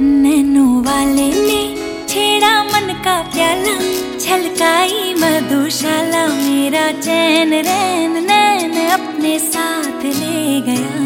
Nano वाले ने छेड़ा मन का प्याला, छलकाई मधुशाला। मेरा चैन रैन, नैन अपने साथ ले गया।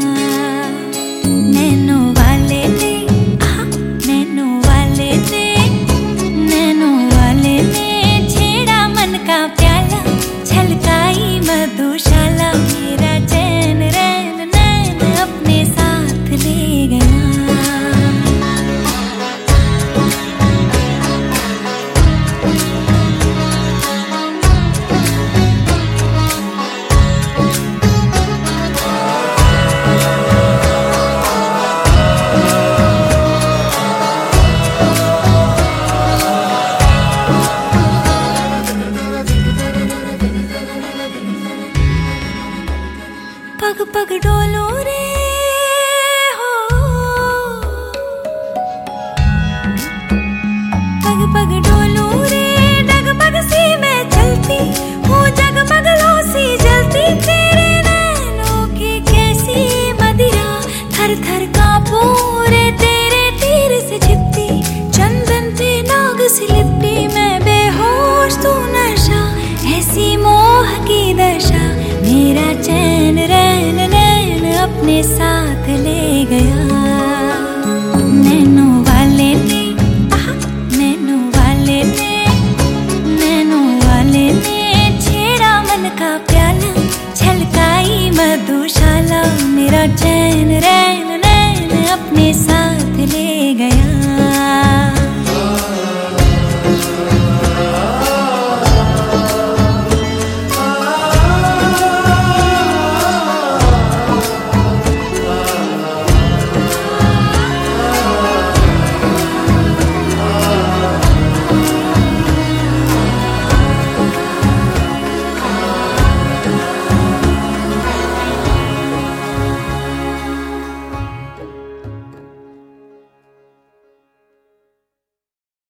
पग पग डोलो रे। अपने साथ ले गया